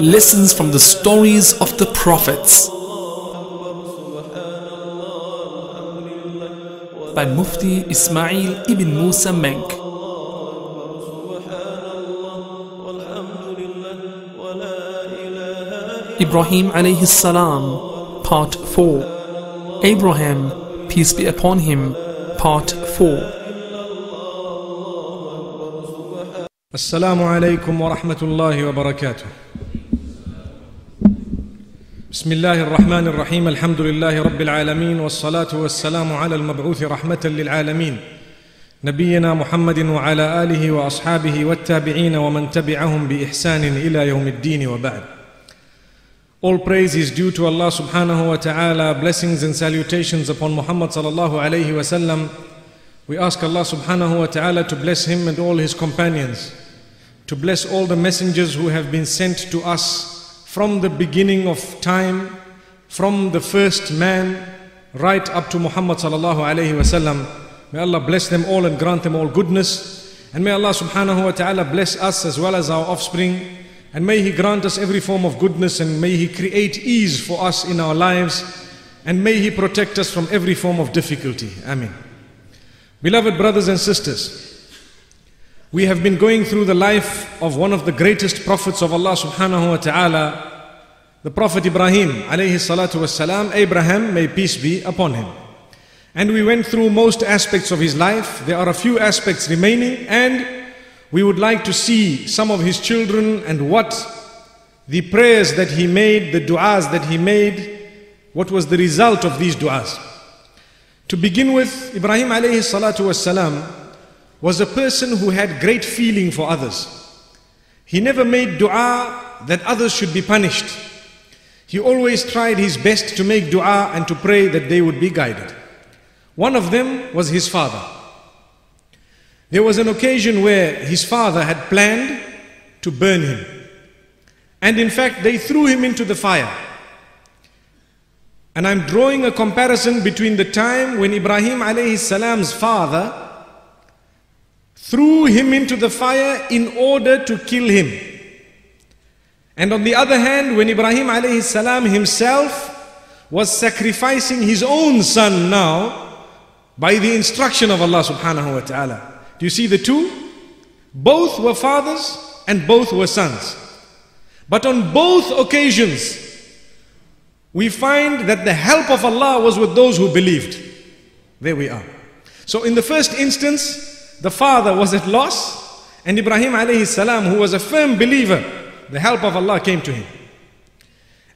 lessons from the stories of the prophets by Mufti Ismail ibn Musa Menk. Ibrahim alayhi salam, part 4. Abraham, peace be upon him, part 4. السلام عليكم ورحمة الله وبركاته. بسم الله الرحمن الرحيم الحمد لله رب العالمين والصلاة والسلام على المبعوث رحمة للعالمين نبينا محمد وعلى آله وأصحابه والتابعين ومن تبعهم بإحسان إلى يوم الدين وبعد. All praise is due to Allah subhanahu wa ta'ala. Blessings and salutations upon Muhammad sallallahu alayhi wa sallam. We ask Allah subhanahu wa ta'ala to bless him and all his companions, to bless all the messengers who have been sent to us from the beginning of time, from the first man right up to Muhammad sallallahu alayhi wa sallam. May Allah bless them all and grant them all goodness. And may Allah subhanahu wa ta'ala bless us as well as our offspring. And may He grant us every form of goodness and may He create ease for us in our lives. And may He protect us from every form of difficulty. Ameen. Beloved brothers and sisters, we have been going through the life of one of the greatest prophets of Allah subhanahu wa ta'ala, the Prophet Ibrahim alayhi salatu wasalam, Abraham, may peace be upon him. And we went through most aspects of his life. There are a few aspects remaining, and we would like to see some of his children and what the prayers that he made, the du'as that he made, what was the result of these du'as. To begin with, Ibrahim alayhi salatu wasalam was a person who had great feeling for others. He never made dua that others should be punished. He always tried his best to make dua and to pray that they would be guided. One of them was his father. There was an occasion where his father had planned to burn him. And in fact, they threw him into the fire. And I'm drawing a comparison between the time when Ibrahim alayhi salam's father threw him into the fire in order to kill him. And on the other hand, when Ibrahim alayhi salam himself was sacrificing his own son now by the instruction of Allah subhanahu wa ta'ala. Do you see the two? Both were fathers and both were sons. But on both occasions, we find that the help of Allah was with those who believed. There we are. So in the first instance, the father was at loss, and Ibrahim alayhi salam, who was a firm believer, the help of Allah came to him.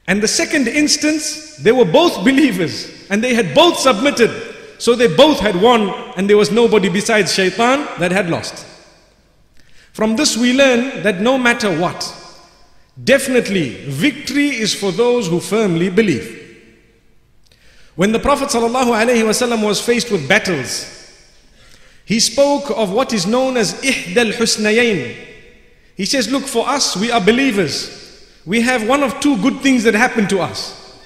And the second instance, they were both believers, and they had both submitted. So they both had won, and there was nobody besides shaitan that had lost. From this we learn that no matter what, Definitely, victory is for those who firmly believe. When the Prophet ﷺ was faced with battles, he spoke of what is known as Ihdal Husnayain. He says, Look, for us, we are believers. We have one of two good things that happen to us.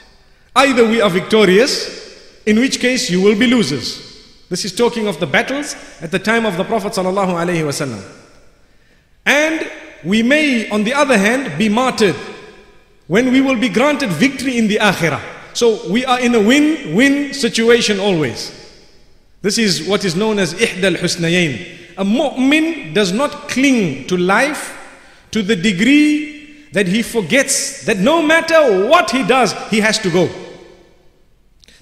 Either we are victorious, in which case you will be losers. This is talking of the battles at the time of the Prophet ﷺ. And we may, on the other hand, be martyred when we will be granted victory in the akhirah. So we are in a win win situation always. This is what is known as Ihdal Husnayain. A mu'min does not cling to life to the degree that he forgets that no matter what he does, he has to go.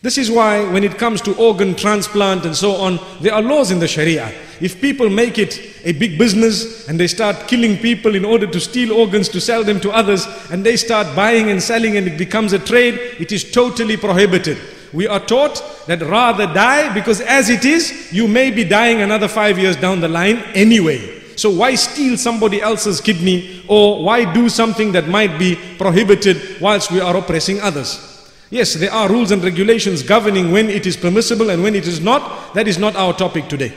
This is why when it comes to organ transplant and so on, there are laws in the Sharia. If people make it a big business and they start killing people in order to steal organs to sell them to others and they start buying and selling and it becomes a trade, it is totally prohibited. We are taught that rather die because as it is, you may be dying another five years down the line anyway. So why steal somebody else's kidney or why do something that might be prohibited whilst we are oppressing others? Yes, there are rules and regulations governing when it is permissible and when it is not. That is not our topic today.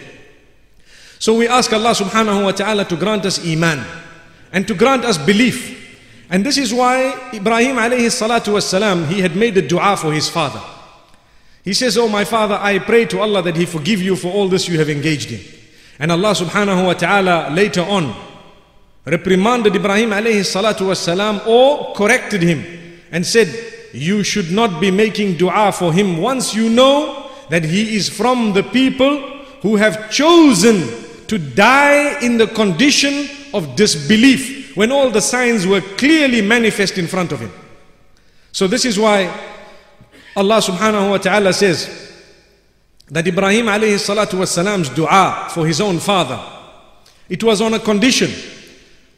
So we ask Allah subhanahu wa ta'ala to grant us iman and to grant us belief. And this is why Ibrahim alayhi salatu wasalam, he had made a dua for his father. He says, Oh my father, I pray to Allah that He forgive you for all this you have engaged in. And Allah subhanahu wa ta'ala later on reprimanded Ibrahim alayhi salatu wasalam or corrected him and said, You should not be making dua for him once you know that he is from the people who have chosen to die in the condition of disbelief when all the signs were clearly manifest in front of him. So this is why Allah subhanahu wa ta'ala says that Ibrahim alayhi salatu was salam's dua for his own father. It was on a condition.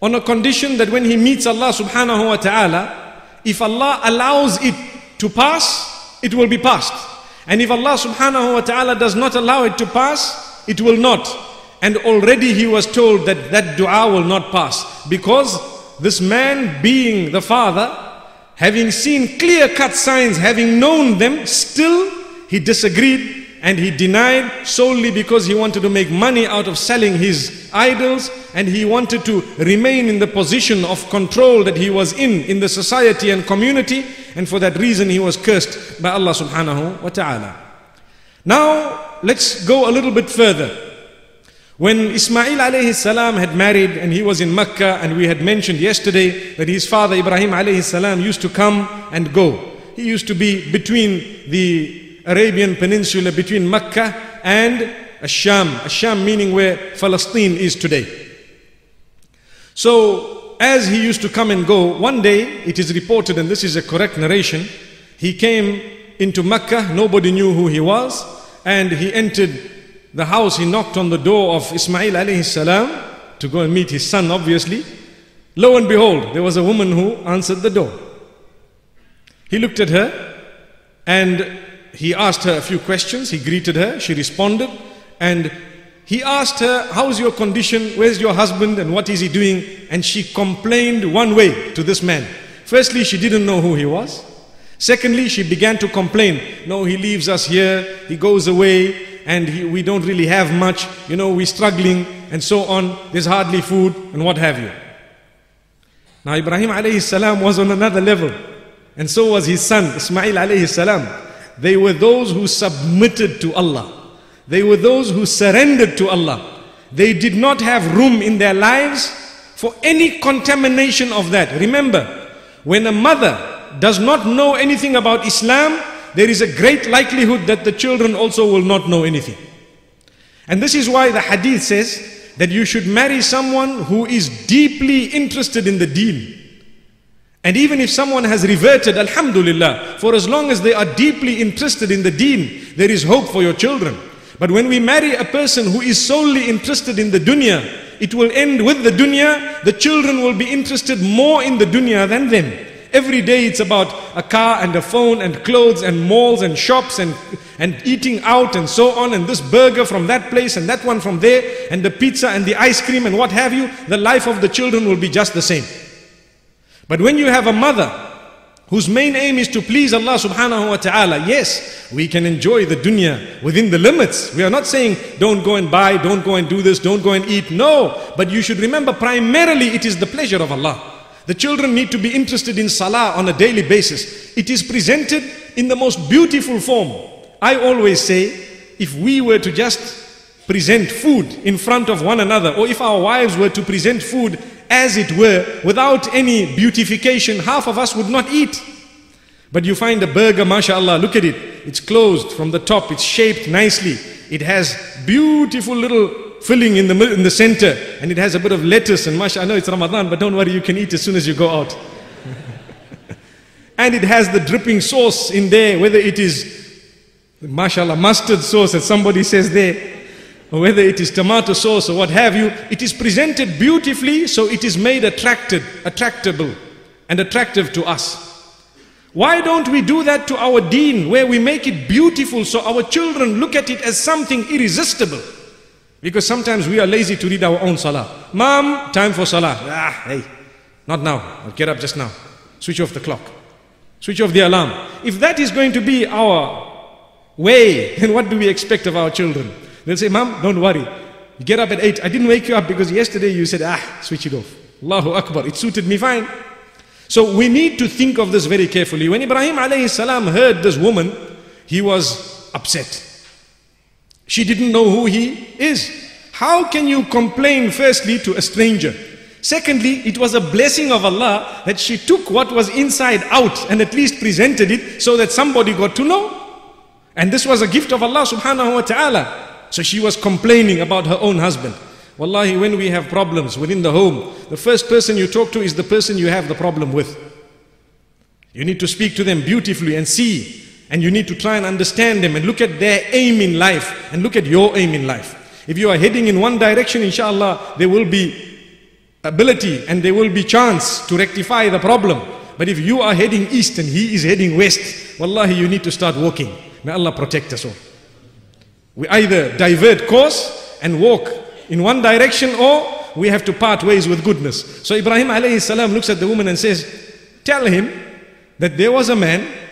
On a condition that when he meets Allah subhanahu wa ta'ala, if Allah allows it to pass, it will be passed. And if Allah subhanahu wa ta'ala does not allow it to pass, it will not. And already he was told that that dua will not pass. Because this man being the father, having seen clear cut signs, having known them, still he disagreed and he denied solely because he wanted to make money out of selling his idols and he wanted to remain in the position of control that he was in in the society and community and for that reason he was cursed by Allah subhanahu wa ta'ala. Now let's go a little bit further. When Ismail alayhi salam had married and he was in Mecca and we had mentioned yesterday that his father Ibrahim alayhi salam used to come and go. He used to be between the Arabian Peninsula, between Mecca and Asham. Asham meaning where Palestine is today. So as he used to come and go, one day it is reported, and this is a correct narration, he came into Mecca, nobody knew who he was, and he entered the house, he knocked on the door of Ismail alayhi salam to go and meet his son, obviously. Lo and behold, there was a woman who answered the door. He looked at her and he asked her a few questions. He greeted her, she responded, and he asked her, How's your condition? Where's your husband? And what is he doing? And she complained one way to this man. Firstly, she didn't know who he was. Secondly, she began to complain. No, he leaves us here, he goes away, and we don't really have much, you know, we're struggling and so on, there's hardly food and what have you. Now Ibrahim alayhi salam was on another level and so was his son Ismail alayhi salam. They were those who submitted to Allah. They were those who surrendered to Allah. They did not have room in their lives for any contamination of that. Remember, when a mother does not know anything about Islam, there is a great likelihood that the children also will not know anything. And this is why the hadith says that you should marry someone who is deeply interested in the deen. And even if someone has reverted, Alhamdulillah, for as long as they are deeply interested in the deen, there is hope for your children. But when we marry a person who is solely interested in the dunya, it will end with the dunya. The children will be interested more in the dunya than them. Every day it's about a car and a phone and clothes and malls and shops and, and eating out and so on and this burger from that place and that one from there and the pizza and the ice cream and what have you. The life of the children will be just the same. But when you have a mother whose main aim is to please Allah subhanahu wa ta'ala, yes, we can enjoy the dunya within the limits. We are not saying don't go and buy, don't go and do this, don't go and eat. No, but you should remember primarily it is the pleasure of Allah. The children need to be interested in salah on a daily basis. It is presented in the most beautiful form. I always say, if we were to just present food in front of one another, or if our wives were to present food as it were, without any beautification, half of us would not eat. But you find a burger, mashallah, look at it. It's closed from the top, it's shaped nicely. It has beautiful little filling in the, in the center and it has a bit of lettuce and mashallah, I know it's Ramadan, but don't worry, you can eat as soon as you go out. and it has the dripping sauce in there, whether it is, mashallah, mustard sauce, as somebody says there, or whether it is tomato sauce or what have you, it is presented beautifully, so it is made attractive, attractable and attractive to us. Why don't we do that to our deen, where we make it beautiful so our children look at it as something irresistible? Because sometimes we are lazy to read our own salah. Mom, time for salah. Ah, hey, not now. I'll get up just now. Switch off the clock. Switch off the alarm. If that is going to be our way, then what do we expect of our children? They'll say, Mom, don't worry. Get up at 8. I didn't wake you up because yesterday you said, ah, switch it off. Allahu Akbar. It suited me fine. So we need to think of this very carefully. When Ibrahim alayhi salam heard this woman, he was upset. She didn't know who he is. How can you complain firstly to a stranger? Secondly, it was a blessing of Allah that she took what was inside out and at least presented it so that somebody got to know. And this was a gift of Allah subhanahu wa ta'ala. So she was complaining about her own husband. Wallahi, when we have problems within the home, the first person you talk to is the person you have the problem with. You need to speak to them beautifully and see and you need to try and understand them and look at their aim in life and look at your aim in life. If you are heading in one direction, inshallah, there will be ability and there will be chance to rectify the problem. But if you are heading east and he is heading west, wallahi, you need to start walking. May Allah protect us all. We either divert course and walk in one direction or we have to part ways with goodness. So Ibrahim alayhi salam looks at the woman and says, Tell him that there was a man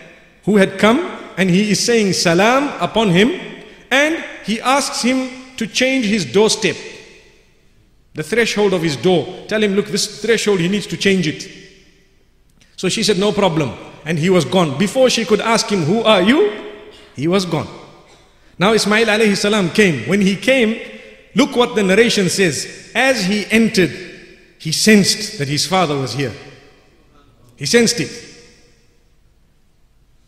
who had come and he is saying salam upon him and he asks him to change his doorstep. The threshold of his door. Tell him, look, this threshold, he needs to change it. So she said, no problem. And he was gone. Before she could ask him, who are you? He was gone. Now Ismail alayhi salam came. When he came, look what the narration says. As he entered, he sensed that his father was here. He sensed it.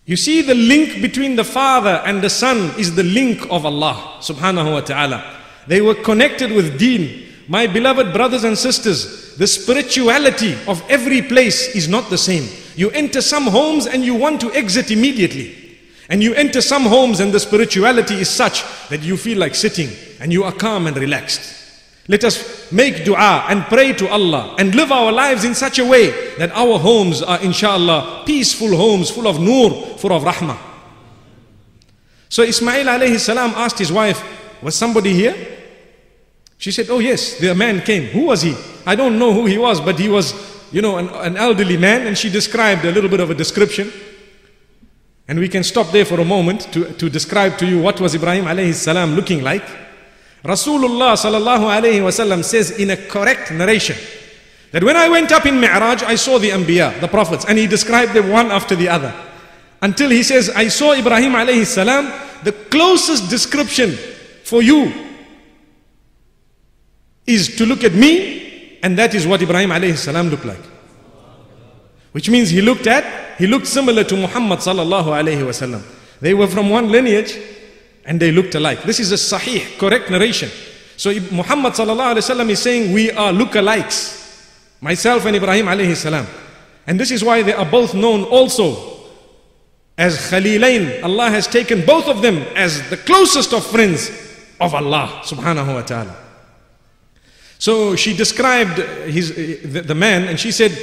You see, the link between the father and the son is the link of Allah subhanahu wa ta'ala. They were connected with deen. My beloved brothers and sisters, the spirituality of every place is not the same. You enter some homes and you want to exit immediately. And you enter some homes and the spirituality is such that you feel like sitting and you are calm and relaxed. Let us make dua and pray to Allah and live our lives in such a way that our homes are inshallah peaceful homes full of nur, full of rahmah. So Ismail alayhi salam asked his wife, was somebody here? She said, oh yes, the man came. Who was he? I don't know who he was, but he was, you know, an, an elderly man and she described a little bit of a description. And we can stop there for a moment to, to describe to you what was Ibrahim alayhi salam looking like. Rasulullah sallallahu alayhi wasallam says in a correct narration that when I went up in Mi'raj, I saw the Anbiya, the prophets, and he described them one after the other. Until he says, I saw Ibrahim alayhi salam, the closest description for you is to look at me, and that is what Ibrahim alayhi salam looked like. Which means he looked at, he looked similar to Muhammad sallallahu alayhi wasallam. They were from one lineage, and they looked alike. This is a sahih, correct narration. So Muhammad sallallahu alaihi wasallam is saying we are lookalikes. Myself and Ibrahim alayhi salam. And this is why they are both known also as Khalilain. Allah has taken both of them as the closest of friends of Allah subhanahu wa ta'ala. So she described his, the, the man and she said,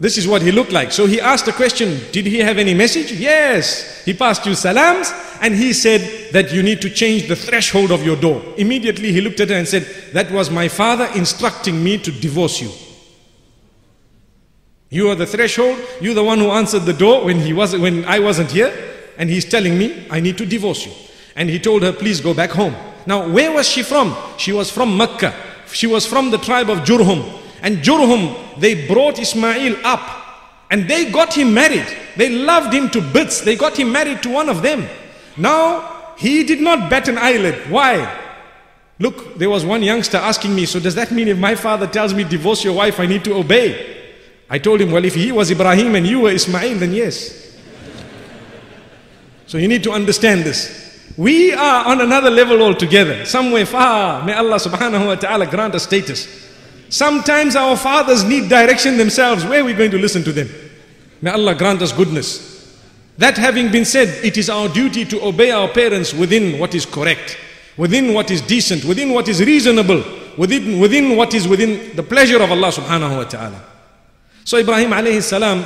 this is what he looked like. So he asked the question, Did he have any message? Yes. He passed you salams and he said that you need to change the threshold of your door. Immediately he looked at her and said, That was my father instructing me to divorce you. You are the threshold, you're the one who answered the door when, he was, when I wasn't here, and he's telling me, I need to divorce you. And he told her, Please go back home. Now, where was she from? She was from Mecca. She was from the tribe of Jurhum. And Jurhum, they brought Ismail up and they got him married. They loved him to bits. They got him married to one of them. Now, he did not bat an eyelid. Why? Look, there was one youngster asking me, so does that mean if my father tells me divorce your wife, I need to obey? I told him, well, if he was Ibrahim and you were Ismail, then yes. so you need to understand this. We are on another level altogether, somewhere far. May Allah subhanahu wa ta'ala grant us status. Sometimes our fathers need direction themselves. Where are we going to listen to them? May Allah grant us goodness. That having been said, it is our duty to obey our parents within what is correct, within what is decent, within what is reasonable, within, within what is within the pleasure of Allah subhanahu wa ta'ala. So Ibrahim alayhi salam,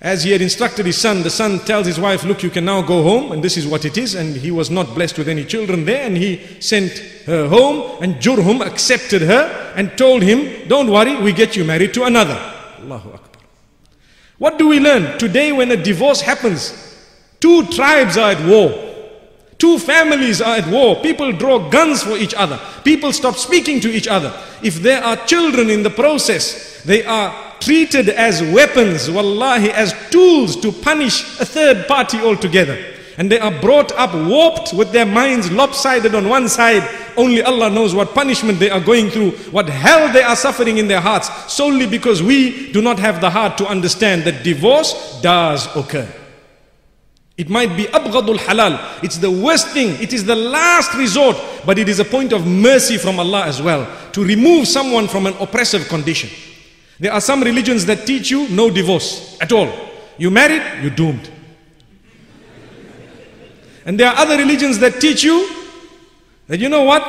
as he had instructed his son, the son tells his wife, look, you can now go home, and this is what it is. And he was not blessed with any children there, and he sent her home and Jurhum accepted her and told him, don't worry, we get you married to another. Allahu Akbar. What do we learn? Today when a divorce happens, two tribes are at war. Two families are at war. People draw guns for each other. People stop speaking to each other. If there are children in the process, they are treated as weapons, wallahi, as tools to punish a third party altogether. And they are brought up warped with their minds lopsided on one side. Only Allah knows what punishment they are going through, what hell they are suffering in their hearts, solely because we do not have the heart to understand that divorce does occur. It might be abghadul halal. It's the worst thing. It is the last resort. But it is a point of mercy from Allah as well. To remove someone from an oppressive condition. There are some religions that teach you no divorce at all. You married, you're doomed. And there are other religions that teach you that you know what?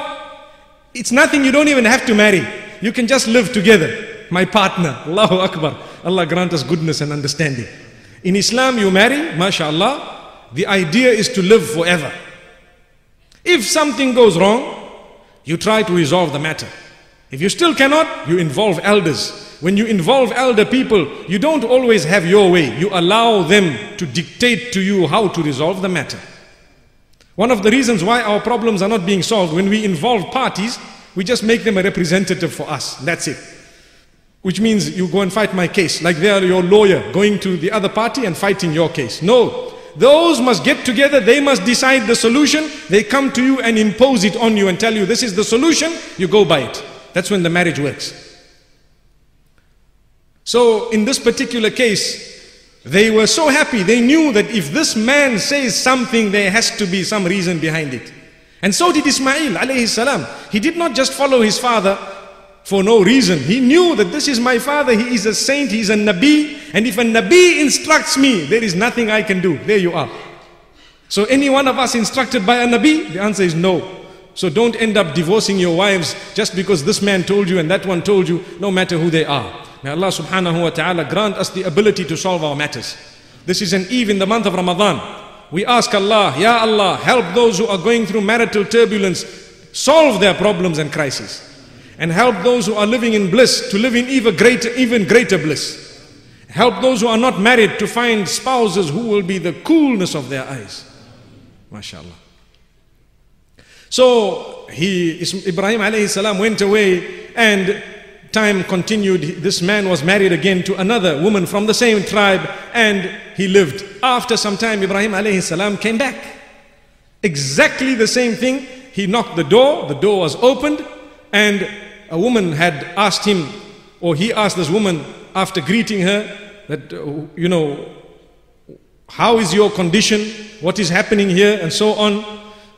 It's nothing, you don't even have to marry. You can just live together. My partner. Allahu Akbar. Allah grant us goodness and understanding. In Islam, you marry, mashallah, the idea is to live forever. If something goes wrong, you try to resolve the matter. If you still cannot, you involve elders. When you involve elder people, you don't always have your way. You allow them to dictate to you how to resolve the matter. One of the reasons why our problems are not being solved, when we involve parties, we just make them a representative for us. That's it. Which means you go and fight my case, like they are your lawyer going to the other party and fighting your case. No, those must get together, they must decide the solution. They come to you and impose it on you and tell you this is the solution, you go by it. That's when the marriage works. So, in this particular case, they were so happy. They knew that if this man says something, there has to be some reason behind it. And so did Ismail alayhi salam. He did not just follow his father for no reason. He knew that this is my father, he is a saint, he is a Nabi, and if a Nabi instructs me, there is nothing I can do. There you are. So any one of us instructed by a Nabi? The answer is no. So don't end up divorcing your wives just because this man told you and that one told you, no matter who they are. May Allah subhanahu wa ta'ala grant us the ability to solve our matters. This is an eve in the month of Ramadan. We ask Allah, Ya Allah, help those who are going through marital turbulence, solve their problems and crises and help those who are living in bliss to live in even greater, even greater bliss. Help those who are not married to find spouses who will be the coolness of their eyes. MashaAllah. So he, Ibrahim alayhi salam went away and time continued. This man was married again to another woman from the same tribe and he lived. After some time, Ibrahim alayhi salam came back. Exactly the same thing. He knocked the door, the door was opened and a woman had asked him, or he asked this woman after greeting her, that, uh, you know, how is your condition? What is happening here? And so on.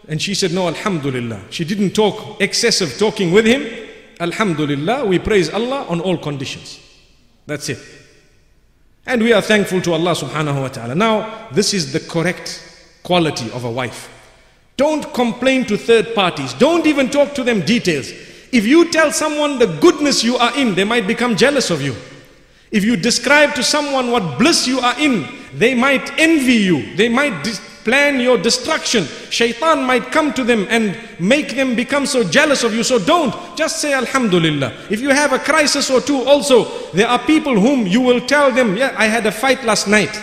And she said, No, Alhamdulillah. She didn't talk excessive talking with him. Alhamdulillah, we praise Allah on all conditions. That's it. And we are thankful to Allah subhanahu wa ta'ala. Now, this is the correct quality of a wife. Don't complain to third parties. Don't even talk to them details. If you tell someone the goodness you are in, they might become jealous of you. If you describe to someone what bliss you are in, they might envy you. They might plan your destruction. Shaitan might come to them and make them become so jealous of you. So don't. Just say Alhamdulillah. If you have a crisis or two also, there are people whom you will tell them, yeah, I had a fight last night.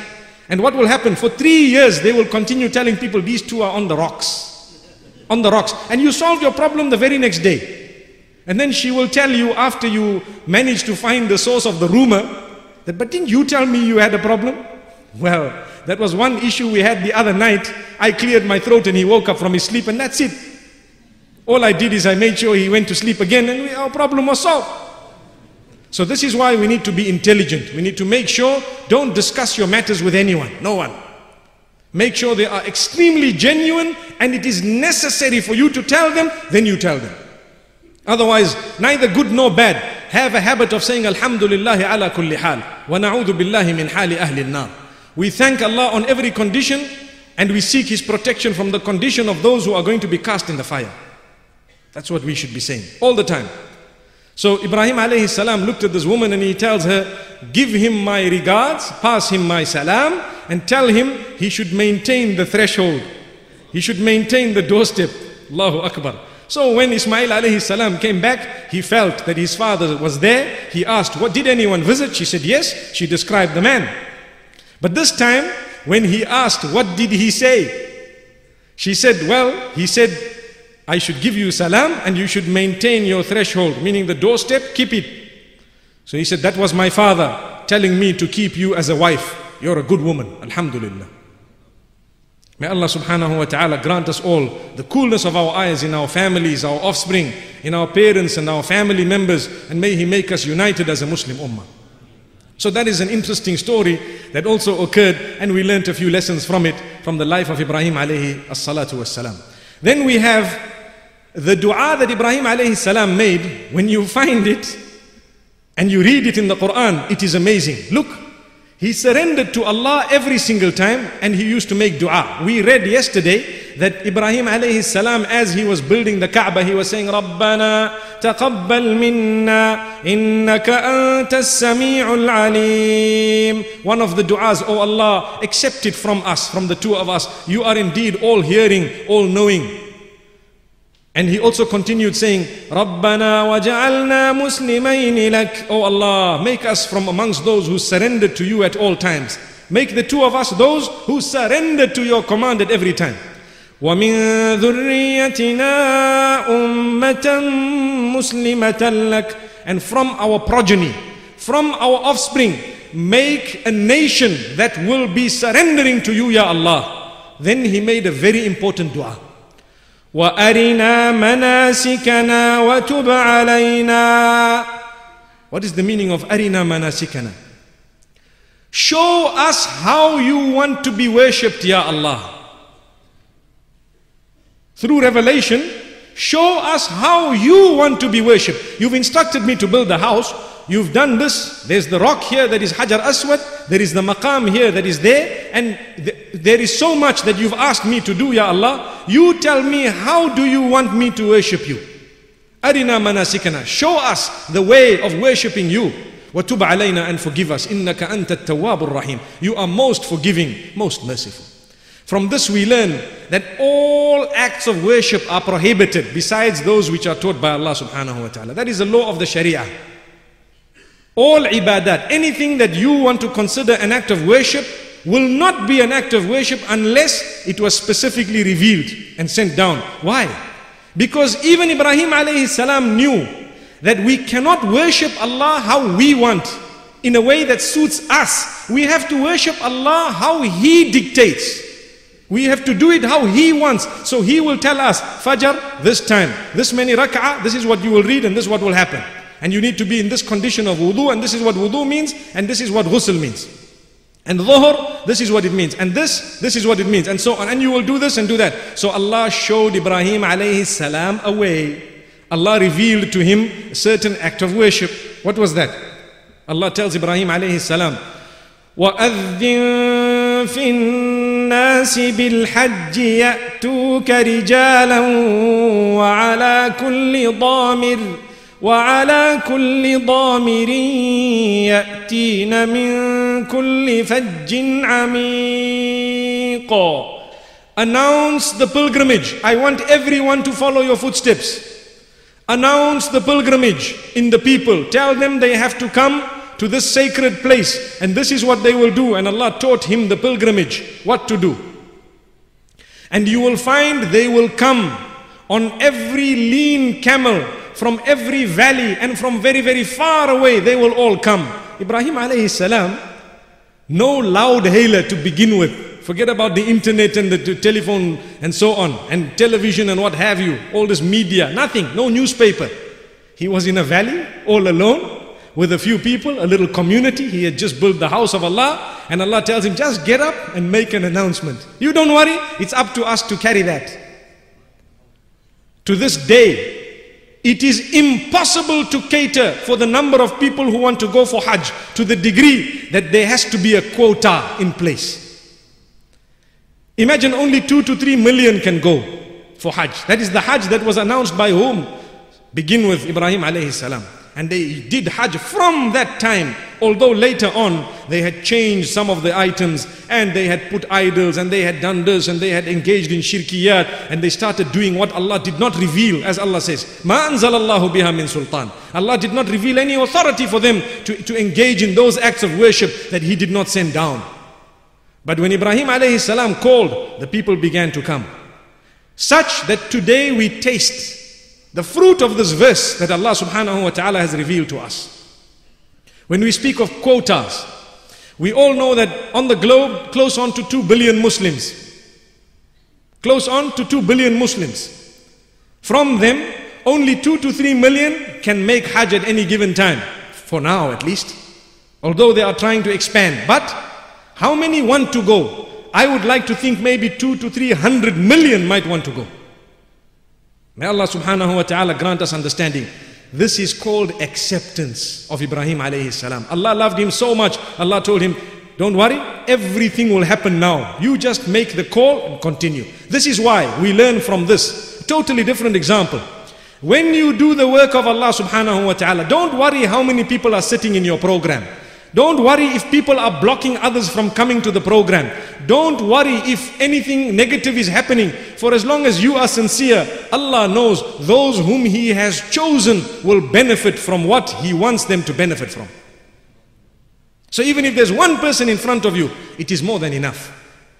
And what will happen? For three years, they will continue telling people, these two are on the rocks. On the rocks. And you solve your problem the very next day. And then she will tell you after you manage to find the source of the rumor that, but didn't you tell me you had a problem? Well, that was one issue we had the other night. I cleared my throat and he woke up from his sleep and that's it. All I did is I made sure he went to sleep again and our problem was solved. So this is why we need to be intelligent. We need to make sure don't discuss your matters with anyone, no one. Make sure they are extremely genuine and it is necessary for you to tell them, then you tell them. Otherwise, neither good nor bad. Have a habit of saying Alhamdulillah ala kulli hal. Wa na'udhu billahi min hali ahli nar. We thank Allah on every condition and we seek His protection from the condition of those who are going to be cast in the fire. That's what we should be saying all the time. So Ibrahim alayhi salam looked at this woman and he tells her, give him my regards, pass him my salam and tell him he should maintain the threshold. He should maintain the doorstep. Allahu Akbar. So when Ismail alayhi salam came back, he felt that his father was there. He asked, What did anyone visit? She said, Yes. She described the man. But this time, when he asked, What did he say? She said, Well, he said, I should give you salam and you should maintain your threshold, meaning the doorstep, keep it. So he said, That was my father telling me to keep you as a wife. You're a good woman. Alhamdulillah. May Allah subhanahu wa ta'ala grant us all the coolness of our eyes in our families, our offspring, in our parents and our family members, and may He make us united as a Muslim ummah. So that is an interesting story that also occurred, and we learnt a few lessons from it, from the life of Ibrahim alayhi as-salatu was-salam. Then we have the dua that Ibrahim alayhi salam made. When you find it and you read it in the Quran, it is amazing. Look, he surrendered to Allah every single time and he used to make dua. We read yesterday that Ibrahim alayhi salam as he was building the Kaaba he was saying Rabbana taqabbal minna innaka antas sami'ul alim. One of the duas, O oh Allah, accept it from us, from the two of us. You are indeed all hearing, all knowing. And he also continued saying, رَبَّنَا وَجَعَلْنَا مُسْلِمَيْنِ لَكَ Oh Allah, make us from amongst those who surrendered to you at all times. Make the two of us those who surrendered to your command at every time. وَمِن ذُرِّيَّتِنَا أُمَّةً مُسْلِمَةً لَكَ And from our progeny, from our offspring, make a nation that will be surrendering to you, Ya Allah. Then he made a very important dua. وأرنا مناسكنا وتب علينا What is the meaning of أرنا مناسكنا? Show us how you want to be worshipped, Ya Allah. Through revelation, show us how you want to be worshipped. You've instructed me to build a house. You've done this. There's the rock here that is Hajar Aswad. There is the maqam here that is there. And th- there is so much that you've asked me to do, Ya Allah. You tell me, how do you want me to worship you? Arina manasikana. Show us the way of worshipping you. وتب علينا and forgive us. إنك أنت التواب الرحيم. You are most forgiving, most merciful. From this we learn that all acts of worship are prohibited besides those which are taught by Allah subhanahu wa ta'ala. That is the law of the Sharia. All ibadat, anything that you want to consider an act of worship, will not be an act of worship unless it was specifically revealed and sent down. Why? Because even Ibrahim alayhi salam knew that we cannot worship Allah how we want, in a way that suits us. We have to worship Allah how He dictates. We have to do it how He wants. So He will tell us, Fajr, this time, this many rak'ah, this is what you will read and this is what will happen And you need to be in this condition of wudu, and this is what wudu means, and this is what ghusl means. And dhuhr, this is what it means. And this, this is what it means. And so on. And you will do this and do that. So Allah showed Ibrahim alayhi salam a way. Allah revealed to him a certain act of worship. What was that? Allah tells Ibrahim alayhi salam, وَأَذِّن فِي النَّاسِ بِالْحَجِّ يَأْتُوكَ رِجَالًا وَعَلَى كُلِّ ضَامِرٍ وعلى كل ضامر يأتين من كل فج عميق Announce the pilgrimage. I want everyone to follow your footsteps. Announce the pilgrimage in the people. Tell them they have to come to this sacred place and this is what they will do. And Allah taught him the pilgrimage, what to do. And you will find they will come on every lean camel from every valley and from very, very far away, they will all come. Ibrahim alayhi salam, no loud hailer to begin with. Forget about the internet and the telephone and so on, and television and what have you, all this media, nothing, no newspaper. He was in a valley, all alone, with a few people, a little community. He had just built the house of Allah, and Allah tells him, just get up and make an announcement. You don't worry, it's up to us to carry that. To this day, it is impossible to cater for the number of people who want to go for Hajj to the degree that there has to be a quota in place. Imagine only two to three million can go for Hajj. That is the Hajj that was announced by whom? Begin with Ibrahim alayhi salam. And they did Hajj from that time. Although later on they had changed some of the items and they had put idols and they had done this and they had engaged in shirkiyat and they started doing what Allah did not reveal. As Allah says, Ma anzalallahu biha min sultan. Allah did not reveal any authority for them to, to engage in those acts of worship that He did not send down. But when Ibrahim alayhi salam called, the people began to come. Such that today we taste the fruit of this verse that Allah subhanahu wa ta'ala has revealed to us. When we speak of quotas, we all know that on the globe, close on to 2 billion Muslims. Close on to 2 billion Muslims. From them, only 2 to 3 million can make Hajj at any given time. For now, at least. Although they are trying to expand. But how many want to go? I would like to think maybe 2 to 300 million might want to go. May Allah subhanahu wa ta'ala grant us understanding. This is called acceptance of Ibrahim alayhi salam. Allah loved him so much. Allah told him, don't worry, everything will happen now. You just make the call and continue. This is why we learn from this. Totally different example. When you do the work of Allah subhanahu wa ta'ala, don't worry how many people are sitting in your program. Don't worry if people are blocking others from coming to the program. Don't worry if anything negative is happening. For as long as you are sincere, Allah knows those whom He has chosen will benefit from what He wants them to benefit from. So even if there's one person in front of you, it is more than enough.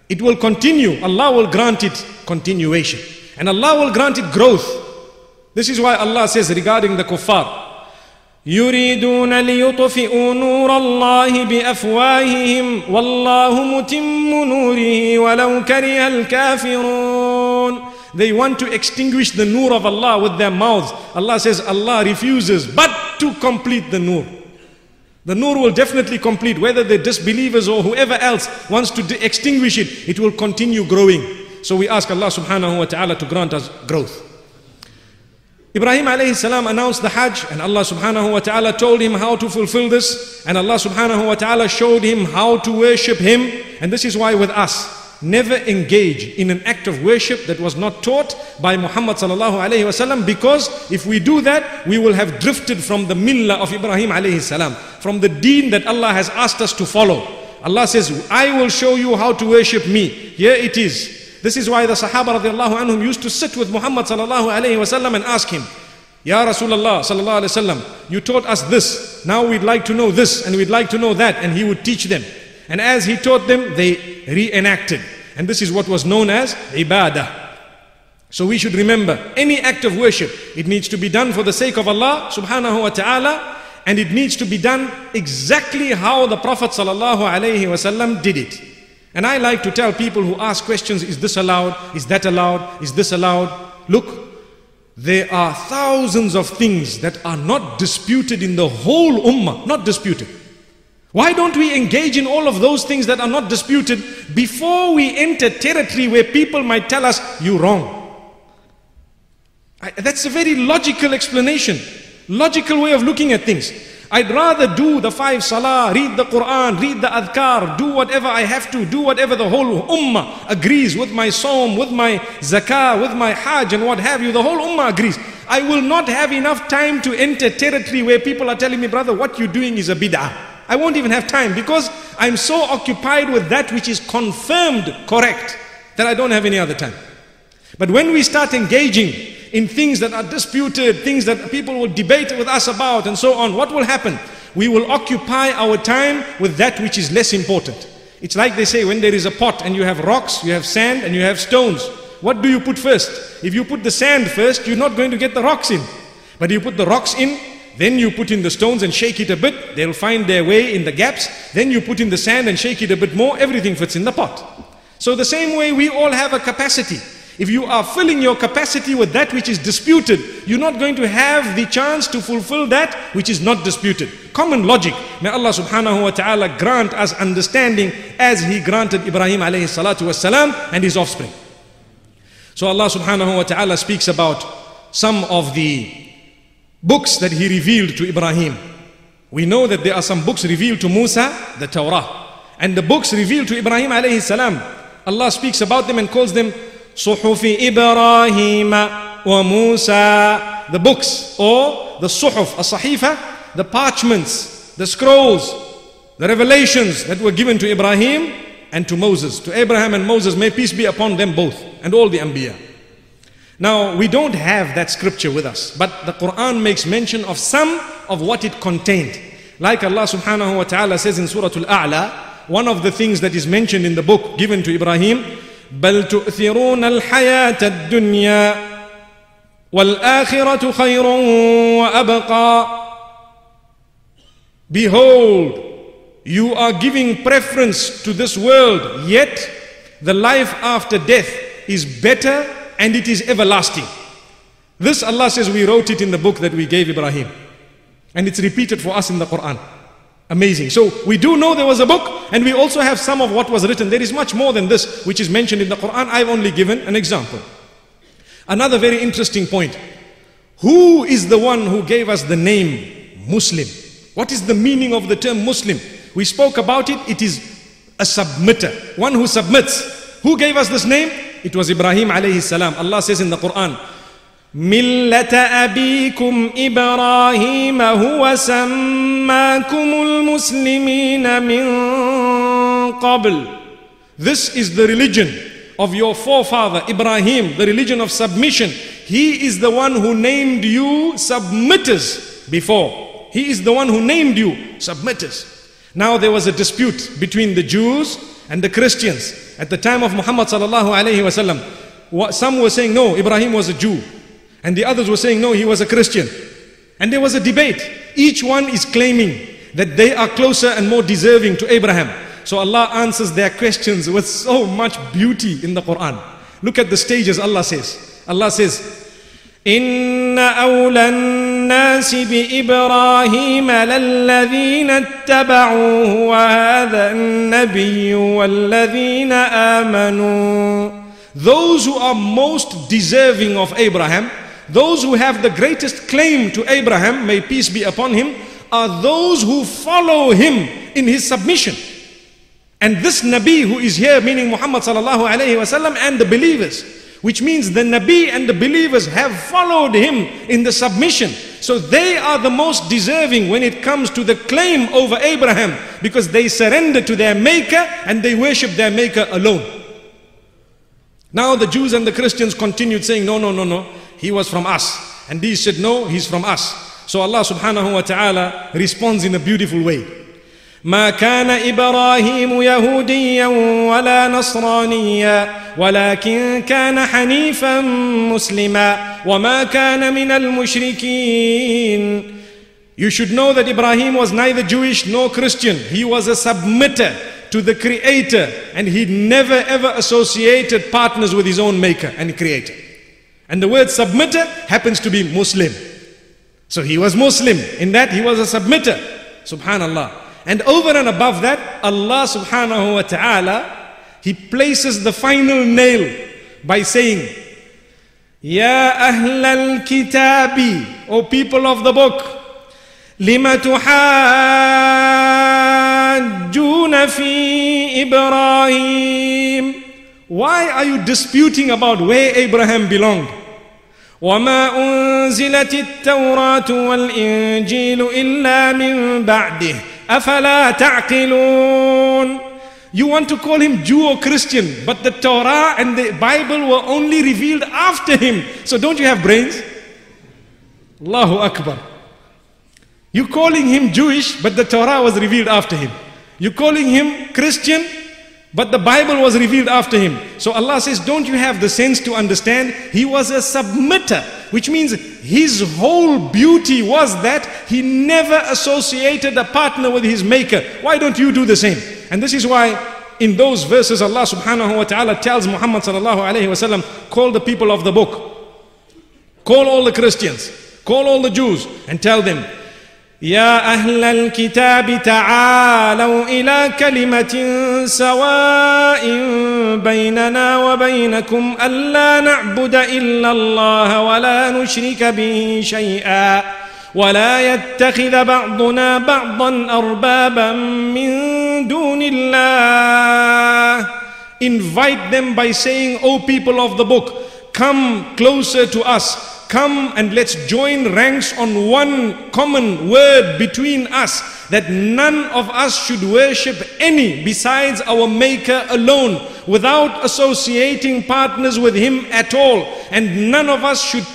It will continue. Allah will grant it continuation. And Allah will grant it growth. This is why Allah says regarding the kuffar, يريدون ليطفئوا نور الله بافواههم والله متم نوره ولو كره الكافرون They want to extinguish the nur of Allah with their mouths. Allah says Allah refuses but to complete the nur. The nur will definitely complete whether the disbelievers or whoever else wants to extinguish it, it will continue growing. So we ask Allah subhanahu wa ta'ala to grant us growth. Ibrahim alayhi salam announced the Hajj and Allah subhanahu wa ta'ala told him how to fulfill this and Allah subhanahu wa ta'ala showed him how to worship him. And this is why with us never engage in an act of worship that was not taught by Muhammad sallallahu alayhi wasallam because if we do that we will have drifted from the millah of Ibrahim alayhi salam from the deen that Allah has asked us to follow. Allah says I will show you how to worship me. Here it is this is why the Sahaba radiallahu anhum used to sit with Muhammad sallallahu alayhi wasallam and ask him, Ya Rasulullah sallallahu alayhi wasallam, you taught us this. Now we'd like to know this and we'd like to know that. And he would teach them. And as he taught them, they reenacted. And this is what was known as ibadah. So we should remember, any act of worship, it needs to be done for the sake of Allah subhanahu wa ta'ala, and it needs to be done exactly how the Prophet sallallahu alayhi wasallam did it. And I like to tell people who ask questions, is this allowed? Is that allowed? Is this allowed? Look, there are thousands of things that are not disputed in the whole ummah, not disputed. Why don't we engage in all of those things that are not disputed before we enter territory where people might tell us, you're wrong? I, that's a very logical explanation, logical way of looking at things. I'd rather do the five salah, read the Quran, read the adhkar, do whatever I have to, do whatever the whole ummah agrees with my sawm, with my zakah, with my hajj and what have you. The whole ummah agrees. I will not have enough time to enter territory where people are telling me, brother, what you're doing is a bid'ah. I won't even have time because I'm so occupied with that which is confirmed correct that I don't have any other time. But when we start engaging in things that are disputed, things that people will debate with us about, and so on, what will happen? We will occupy our time with that which is less important. It's like they say when there is a pot and you have rocks, you have sand, and you have stones. What do you put first? If you put the sand first, you're not going to get the rocks in. But you put the rocks in, then you put in the stones and shake it a bit, they'll find their way in the gaps. Then you put in the sand and shake it a bit more, everything fits in the pot. So, the same way we all have a capacity. If you are filling your capacity with that which is disputed, you're not going to have the chance to fulfill that which is not disputed. Common logic. May Allah subhanahu wa ta'ala grant us understanding as He granted Ibrahim alayhi salatu wasalam and his offspring. So Allah subhanahu wa ta'ala speaks about some of the books that He revealed to Ibrahim. We know that there are some books revealed to Musa, the Torah. And the books revealed to Ibrahim alayhi salam, Allah speaks about them and calls them Suhufi Ibrahim wa Musa. The books or the Suhuf, as the parchments, the scrolls, the revelations that were given to Ibrahim and to Moses, to Abraham and Moses, may peace be upon them both and all the Anbiya. Now, we don't have that scripture with us, but the Quran makes mention of some of what it contained. Like Allah subhanahu wa ta'ala says in Surah Al A'la, one of the things that is mentioned in the book given to Ibrahim بل تؤثرون الحياة الدنيا والآخرة خير وأبقى Behold, you are giving preference to this world, yet the life after death is better and it is everlasting. This Allah says we wrote it in the book that we gave Ibrahim. And it's repeated for us in the Quran. Amazing. So we do know there was a book and we also have some of what was written. There is much more than this which is mentioned in the Quran. I've only given an example. Another very interesting point. Who is the one who gave us the name Muslim? What is the meaning of the term Muslim? We spoke about it. It is a submitter, one who submits. Who gave us this name? It was Ibrahim alayhi salam. Allah says in the Quran, ملة أبيكم إبراهيم هو سماكم المسلمين من قبل This is the religion of your forefather Ibrahim, the religion of submission. He is the one who named you submitters before. He is the one who named you submitters. Now there was a dispute between the Jews and the Christians at the time of Muhammad sallallahu alayhi wasallam. Some were saying no, Ibrahim was a Jew. And the others were saying, no, he was a Christian. And there was a debate. Each one is claiming that they are closer and more deserving to Abraham. So Allah answers their questions with so much beauty in the Quran. Look at the stages Allah says. Allah says, إن أولى الناس بإبراهيم للذين اتبعوه وهذا النبي والذين آمنوا Those who are most deserving of Abraham those who have the greatest claim to Abraham, may peace be upon him, are those who follow him in his submission. And this Nabi who is here, meaning Muhammad sallallahu alayhi wasallam and the believers, which means the Nabi and the believers have followed him in the submission. So they are the most deserving when it comes to the claim over Abraham because they surrender to their maker and they worship their maker alone. Now the Jews and the Christians continued saying, no, no, no, no he was from us. And these said, no, he's from us. So Allah subhanahu wa ta'ala responds in a beautiful way. ما كان إبراهيم يهوديا ولا نصرانيا ولكن كان حنيفا مسلما وما كان من المشركين You should know that Ibrahim was neither Jewish nor Christian. He was a submitter to the Creator and he never ever associated partners with his own Maker and Creator. And the word submitter happens to be Muslim. So he was Muslim. In that he was a submitter. Subhanallah. And over and above that, Allah subhanahu wa ta'ala, he places the final nail by saying, Ya ahlal kitabi, O people of the book, lima tuhajjuna fi Ibrahim. Why are you disputing about where Abraham belonged? وما أنزلت التوراة والإنجيل إلا من بعده أفلا تعقلون You want to call him Jew or Christian, but the Torah and the Bible were only revealed after him. So don't you have brains? Allahu Akbar. You calling him Jewish, but the Torah was revealed after him. You calling him Christian, but the Bible was revealed after him. So Allah says, don't you have the sense to understand? He was a submitter, which means his whole beauty was that he never associated a partner with his maker. Why don't you do the same? And this is why in those verses Allah subhanahu wa ta'ala tells Muhammad sallallahu alayhi wasallam, call the people of the book. Call all the Christians. Call all the Jews and tell them, يا أهل الكتاب تعالوا إلى كلمة سواء بيننا وبينكم ألا نعبد إلا الله ولا نشرك به شيئا ولا يتخذ بعضنا بعضا أربابا من دون الله. Invite them by saying, O people of the book, come closer to us. Come and let's join ranks on one common word between us that none of us should worship any besides our Maker alone without associating partners with Him at all. And none of us should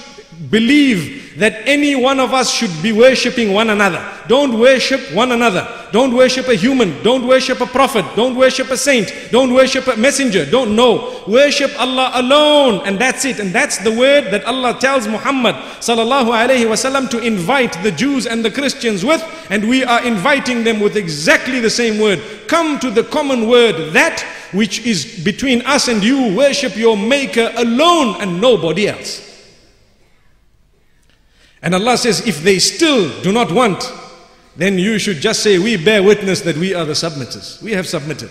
believe that any one of us should be worshipping one another. Don't worship one another. Don't worship a human. Don't worship a prophet. Don't worship a saint. Don't worship a messenger. Don't know. Worship Allah alone. And that's it. And that's the word that Allah tells Muhammad sallallahu wasallam to invite the Jews and the Christians with. And we are inviting them with exactly the same word. Come to the common word, that which is between us and you. Worship your maker alone and nobody else. And Allah says, if they still do not want, then you should just say, we bear witness that we are the submitters. We have submitted.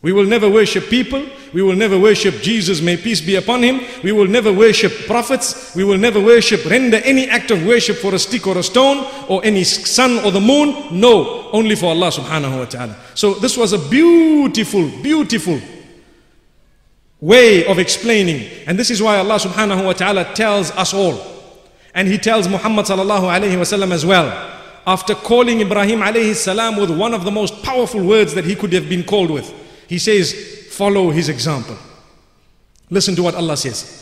We will never worship people. We will never worship Jesus, may peace be upon him. We will never worship prophets. We will never worship, render any act of worship for a stick or a stone or any sun or the moon. No, only for Allah subhanahu wa ta'ala. So this was a beautiful, beautiful way of explaining. And this is why Allah subhanahu wa ta'ala tells us all. And he tells Muhammad sallallahu alayhi wasallam as well, after calling Ibrahim alayhi salam with one of the most powerful words that he could have been called with. He says, follow his example. Listen to what Allah says.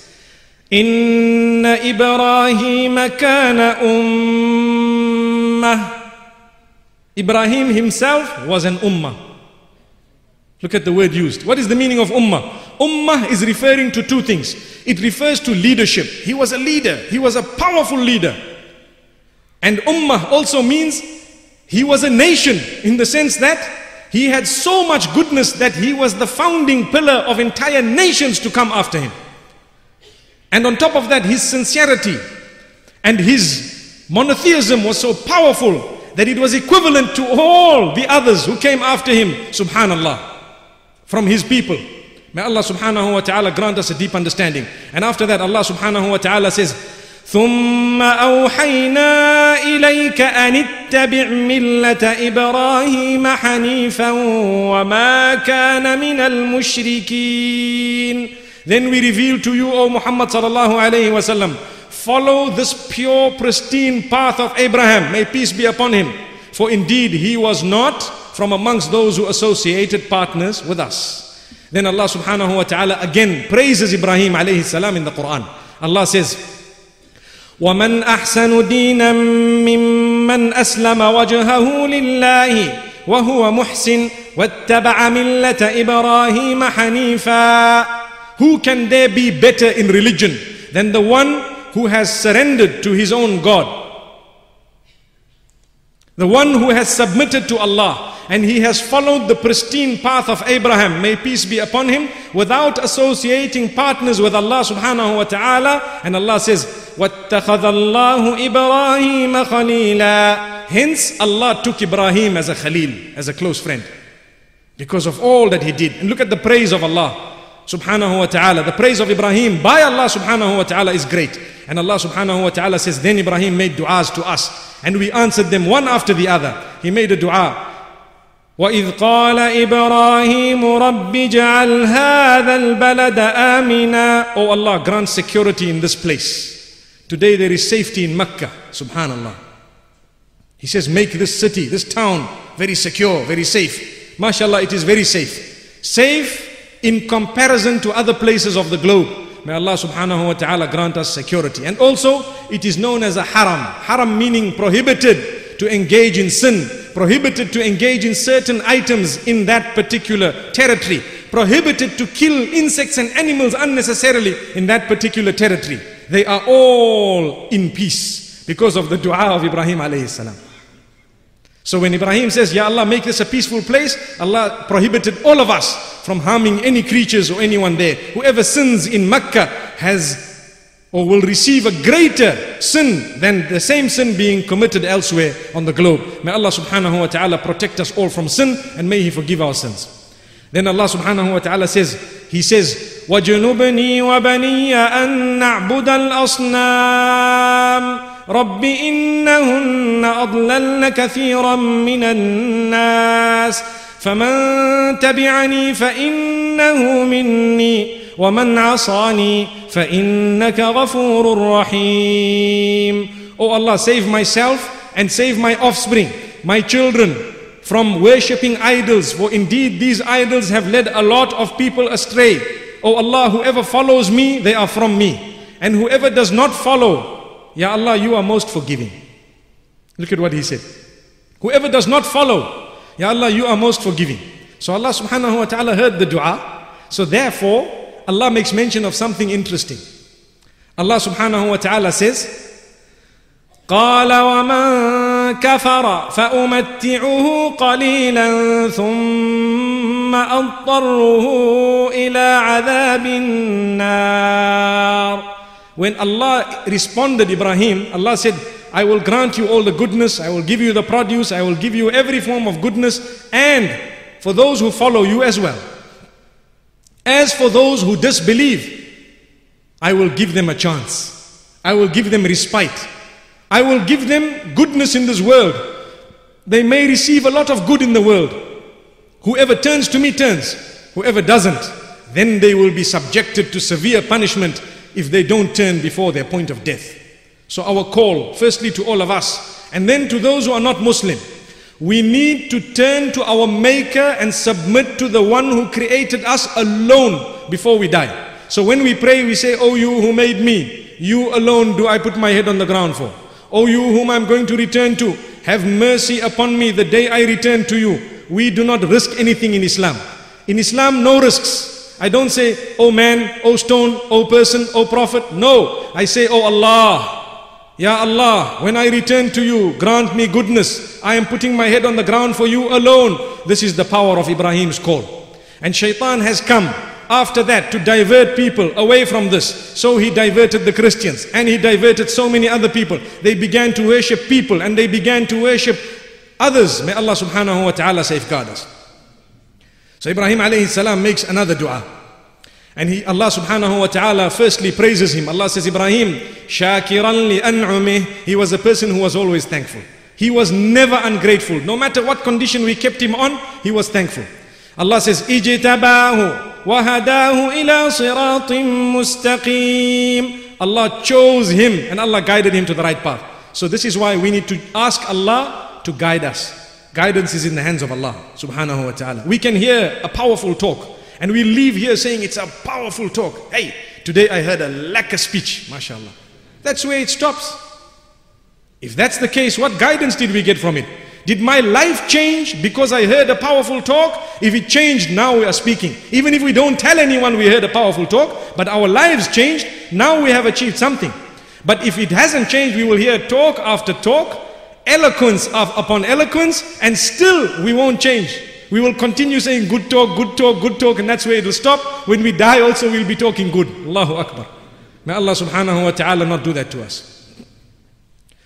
إن إبراهيم كان أمة Ibrahim himself was an ummah. Look at the word used. What is the meaning of ummah? Ummah is referring to two things. It refers to leadership. He was a leader. He was a powerful leader. And ummah also means he was a nation in the sense that he had so much goodness that he was the founding pillar of entire nations to come after him. And on top of that, his sincerity and his monotheism was so powerful that it was equivalent to all the others who came after him. Subhanallah from his people. May Allah subhanahu wa ta'ala grant us a deep understanding. And after that, Allah subhanahu wa ta'ala says, ثم أوحينا إليك أن اتبع ملة إبراهيم حنيفا وما كان من المشركين Then we reveal to you, O Muhammad sallallahu alayhi wa sallam, follow this pure, pristine path of Abraham. May peace be upon him. For indeed he was not from amongst those who associated partners with us. Then Allah subhanahu wa ta'ala again praises Ibrahim alayhi salam in the Quran. Allah says, ومن أحسن دينا ممن أسلم وجهه لله وهو محسن واتبع ملة إبراهيم حنيفا Who can there be better in religion than the one who has surrendered to his own God? The one who has submitted to Allah and he has followed the pristine path of Abraham, may peace be upon him, without associating partners with Allah subhanahu wa ta'ala. And Allah says, وَاتَّخَذَ اللَّهُ إِبْرَاهِيمَ خَلِيلًا Hence Allah took Ibrahim as a Khalil, as a close friend. Because of all that he did. And look at the praise of Allah subhanahu wa ta'ala. The praise of Ibrahim by Allah subhanahu wa ta'ala is great. And Allah subhanahu wa ta'ala says, then Ibrahim made du'as to us. And we answered them one after the other. He made a dua. وإذ قال إبراهيم رب اجعل هذا البلد آمنا Oh Allah grant security in this place Today there is safety in Mecca Subhanallah He says make this city, this town very secure, very safe MashaAllah it is very safe Safe in comparison to other places of the globe May Allah subhanahu wa ta'ala grant us security And also it is known as a haram Haram meaning prohibited to engage in sin prohibited to engage in certain items in that particular territory, prohibited to kill insects and animals unnecessarily in that particular territory. They are all in peace because of the dua of Ibrahim alayhi salam. So when Ibrahim says, Ya Allah, make this a peaceful place, Allah prohibited all of us from harming any creatures or anyone there. Whoever sins in Mecca has or will receive a greater sin than the same sin being committed elsewhere on the globe. May Allah subhanahu wa ta'ala protect us all from sin and may He forgive our sins. Then Allah subhanahu wa ta'ala says, He says, وَجُنُبْنِي وَبَنِيَّ أَن نَعْبُدَ الْأَصْنَامِ رب إنهن أضللن كثيرا من الناس فمن تبعني فإنه مني ومن عصاني فإنك غفور رحيم Oh Allah, save myself and save my offspring, my children, from worshipping idols, for indeed these idols have led a lot of people astray. O Allah, whoever follows me, they are from me. And whoever does not follow, Ya Allah, you are most forgiving. Look at what he said. Whoever does not follow, Ya Allah, you are most forgiving. So Allah subhanahu wa ta'ala heard the dua. So therefore, Allah makes mention of something interesting. Allah subhanahu wa ta'ala says, قال ومن كفر فأمتعه قليلا ثم أضطره إلى عذاب النار When Allah responded Ibrahim, Allah said, I will grant you all the goodness, I will give you the produce, I will give you every form of goodness, and for those who follow you as well. As for those who disbelieve, I will give them a chance. I will give them respite. I will give them goodness in this world. They may receive a lot of good in the world. Whoever turns to me turns. Whoever doesn't, then they will be subjected to severe punishment if they don't turn before their point of death. So, our call, firstly to all of us, and then to those who are not Muslim, we need to turn to our Maker and submit to the one who created us alone before we die. So, when we pray, we say, Oh, you who made me, you alone do I put my head on the ground for. O you whom I'm going to return to, have mercy upon me the day I return to you. We do not risk anything in Islam. In Islam, no risks. I don't say, oh man, oh stone, oh person, oh prophet. No, I say, oh Allah. Ya Allah, when I return to you, grant me goodness. I am putting my head on the ground for you alone. This is the power of Ibrahim's call. And shaitan has come after that to divert people away from this. So he diverted the Christians and he diverted so many other people. They began to worship people and they began to worship others. May Allah subhanahu wa ta'ala safeguard us. So Ibrahim alayhi salam makes another dua. And he, Allah subhanahu wa ta'ala firstly praises him. Allah says, Ibrahim, shakiran li an'umih. He was a person who was always thankful. He was never ungrateful. No matter what condition we kept him on, he was thankful. Allah says, Ijtabahu wahadahu ila siratim mustaqim. Allah chose him and Allah guided him to the right path. So this is why we need to ask Allah to guide us. Guidance is in the hands of Allah subhanahu wa ta'ala. We can hear a powerful talk and we leave here saying it's a powerful talk. Hey, today I heard a lacquer speech, mashallah. That's where it stops. If that's the case, what guidance did we get from it? Did my life change because I heard a powerful talk? If it changed, now we are speaking. Even if we don't tell anyone we heard a powerful talk, but our lives changed, now we have achieved something. But if it hasn't changed, we will hear talk after talk, eloquence upon eloquence, and still we won't change. We will continue saying good talk, good talk, good talk, and that's where it will stop. When we die, also we'll be talking good. Allahu Akbar. May Allah subhanahu wa ta'ala not do that to us.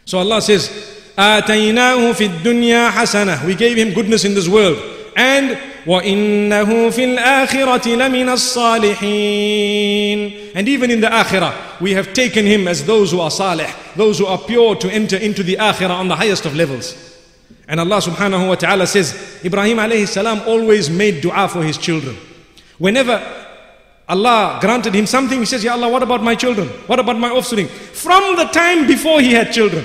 So Allah says, آتيناه في الدنيا حسنة we gave him goodness in this world and وإنه في الآخرة لمن الصالحين and even in the akhirah we have taken him as those who are salih those who are pure to enter into the akhirah on the highest of levels and Allah subhanahu wa ta'ala says Ibrahim alayhi salam always made dua for his children whenever Allah granted him something he says Ya Allah what about my children what about my offspring from the time before he had children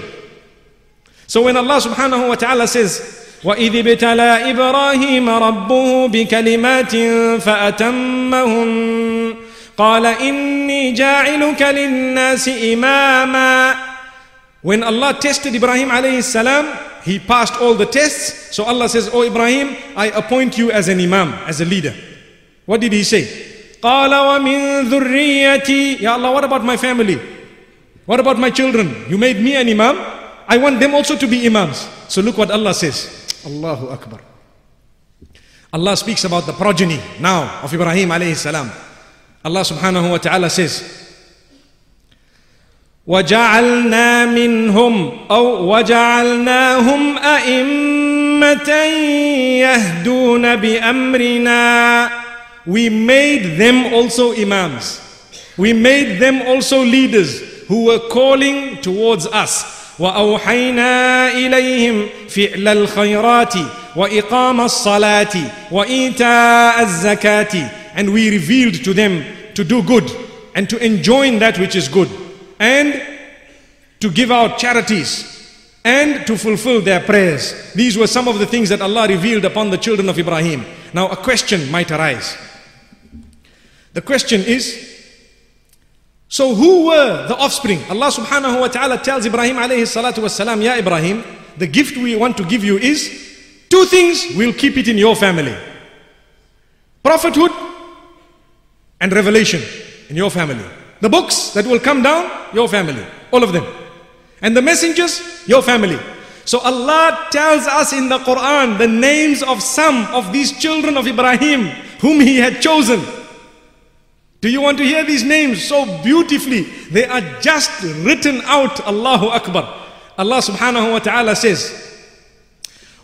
so when Allah subhanahu wa ta'ala says, وإذ ابتلى إبراهيم ربه بكلمات فأتمهن قال إني جاعلك للناس إماما When Allah tested Ibrahim alayhi salam, he passed all the tests. So Allah says, Oh Ibrahim, I appoint you as an imam, as a leader. What did he say? قال ومن ذريتي Ya Allah, what about my family? What about my children? You made me an imam? I want them also to be imams. So look what Allah says. Allahu Akbar. Allah speaks about the progeny now of Ibrahim alayhi salam. Allah subhanahu wa ta'ala says, وجعلنا منهم أو وجعلناهم أئمة يهدون بأمرنا We made them also imams. We made them also leaders who were calling towards us. واوحينا اليهم فعل الخيرات واقام الصلاه وايتاء الزكاه and we revealed to them to do good and to enjoin that which is good and to give out charities and to fulfill their prayers. These were some of the things that Allah revealed upon the children of Ibrahim. Now, a question might arise. The question is so, who were the offspring? Allah subhanahu wa ta'ala tells Ibrahim alayhi salatu wasalam, Ya Ibrahim, the gift we want to give you is two things, we'll keep it in your family prophethood and revelation in your family. The books that will come down, your family, all of them. And the messengers, your family. So Allah tells us in the Quran the names of some of these children of Ibrahim whom He had chosen. Do you want to hear these names so beautifully? They are just written out. Allahu Akbar. Allah subhanahu wa ta'ala says,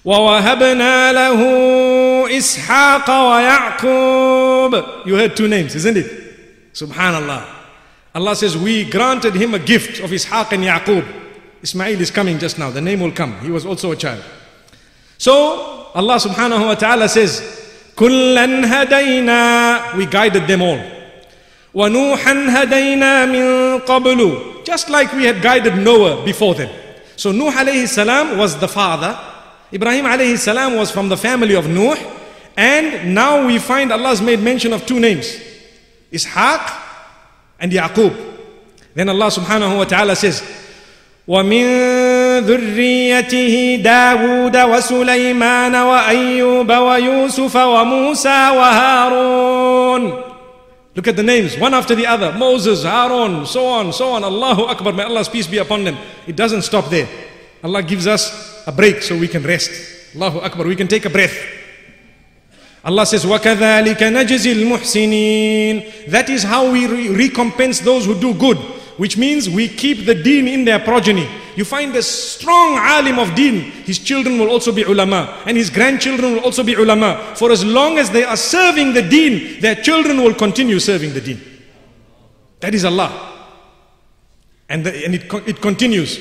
وَوَهَبْنَا لَهُ إِسْحَاقَ وَيَعْقُوبَ You heard two names, isn't it? Subhanallah. Allah says, we granted him a gift of Ishaq and Yaqub. Ismail is coming just now. The name will come. He was also a child. So, Allah subhanahu wa ta'ala says, كُلًّا هَدَيْنَا We guided them all. وَنُوحًا هَدَيْنَا مِن قَبْلُ Just like we had guided Noah before them. So Nuh alayhi salam was the father. Ibrahim alayhi salam was from the family of Nuh. And now we find Allah has made mention of two names. Ishaq and Yaqub. Then Allah subhanahu wa ta'ala says, ومن ذريته داود وسليمان وأيوب ويوسف وموسى وهارون Look at the names, one after the other. Moses, Aaron, so on, so on. Allahu Akbar. May Allah's peace be upon them. It doesn't stop there. Allah gives us a break so we can rest. Allahu Akbar. We can take a breath. Allah says, وَكَذَلِكَ نَجْزِي الْمُحْسِنِينَ That is how we re recompense those who do good. Which means we keep the deen in their progeny. You find a strong alim of deen, his children will also be ulama, and his grandchildren will also be ulama. For as long as they are serving the deen, their children will continue serving the deen. That is Allah. And, the, and it, it continues.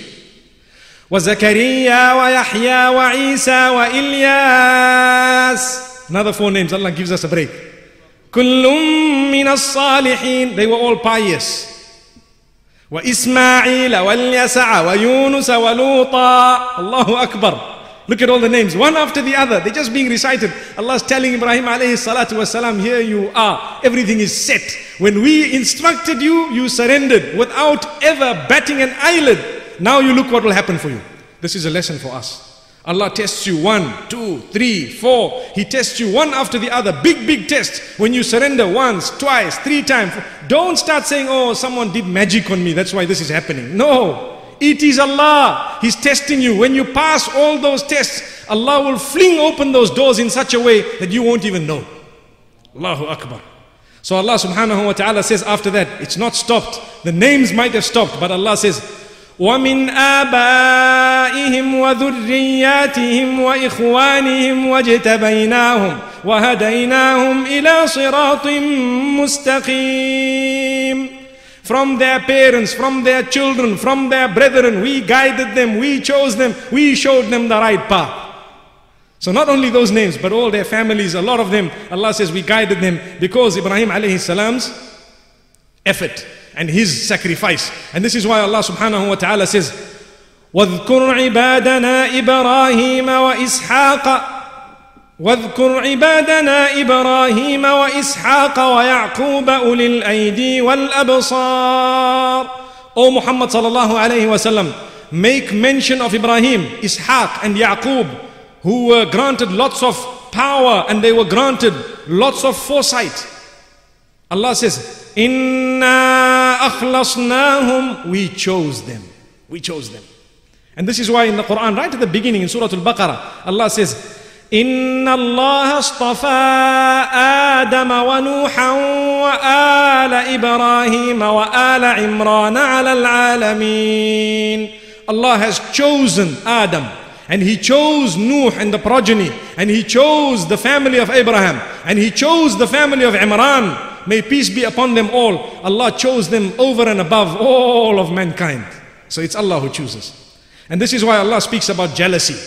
وزكريا ويحيى وعيسى وإلياس Another four names, Allah gives us a break. كل من الصالحين They were all pious. وإسماعيل واليسع ويونس ولوطا الله أكبر Look at all the names, one after the other. They're just being recited. Allah is telling Ibrahim alayhi salatu wasalam, here you are. Everything is set. When we instructed you, you surrendered without ever batting an eyelid. Now you look what will happen for you. This is a lesson for us. Allah tests you one, two, three, four. He tests you one after the other. Big, big test. When you surrender once, twice, three times. Don't start saying, oh, someone did magic on me. That's why this is happening. No. It is Allah. He's testing you. When you pass all those tests, Allah will fling open those doors in such a way that you won't even know. Allahu Akbar. So Allah subhanahu wa ta'ala says after that, it's not stopped. The names might have stopped, but Allah says, ومن آبائهم وذرياتهم وإخوانهم واجتبيناهم وهديناهم إلى صراط مستقيم From their parents, from their children, from their brethren, we guided them, we chose them, we showed them the right path. So not only those names, but all their families, a lot of them, Allah says we guided them because Ibrahim alayhi salam's effort and his sacrifice. And this is why Allah subhanahu wa ta'ala says, واذكر عبادنا إبراهيم وإسحاق واذكر عبادنا إبراهيم وإسحاق ويعقوب أولي الأيدي والأبصار O Muhammad sallallahu alayhi wasallam, make mention of Ibrahim, Ishaq and Yaqub, who were granted lots of power and they were granted lots of foresight. Allah says, Inna akhlasnahum, we chose them. We chose them. And this is why in the Quran, right at the beginning in Surah Al-Baqarah, Allah says, إن الله اصطفى آدم ونوحا وآل إبراهيم وآل عمران على العالمين Allah has chosen Adam and he chose Nuh and the progeny and he chose the family of Abraham and he chose the family of Imran may peace be upon them all Allah chose them over and above all of mankind so it's Allah who chooses and this is why Allah speaks about jealousy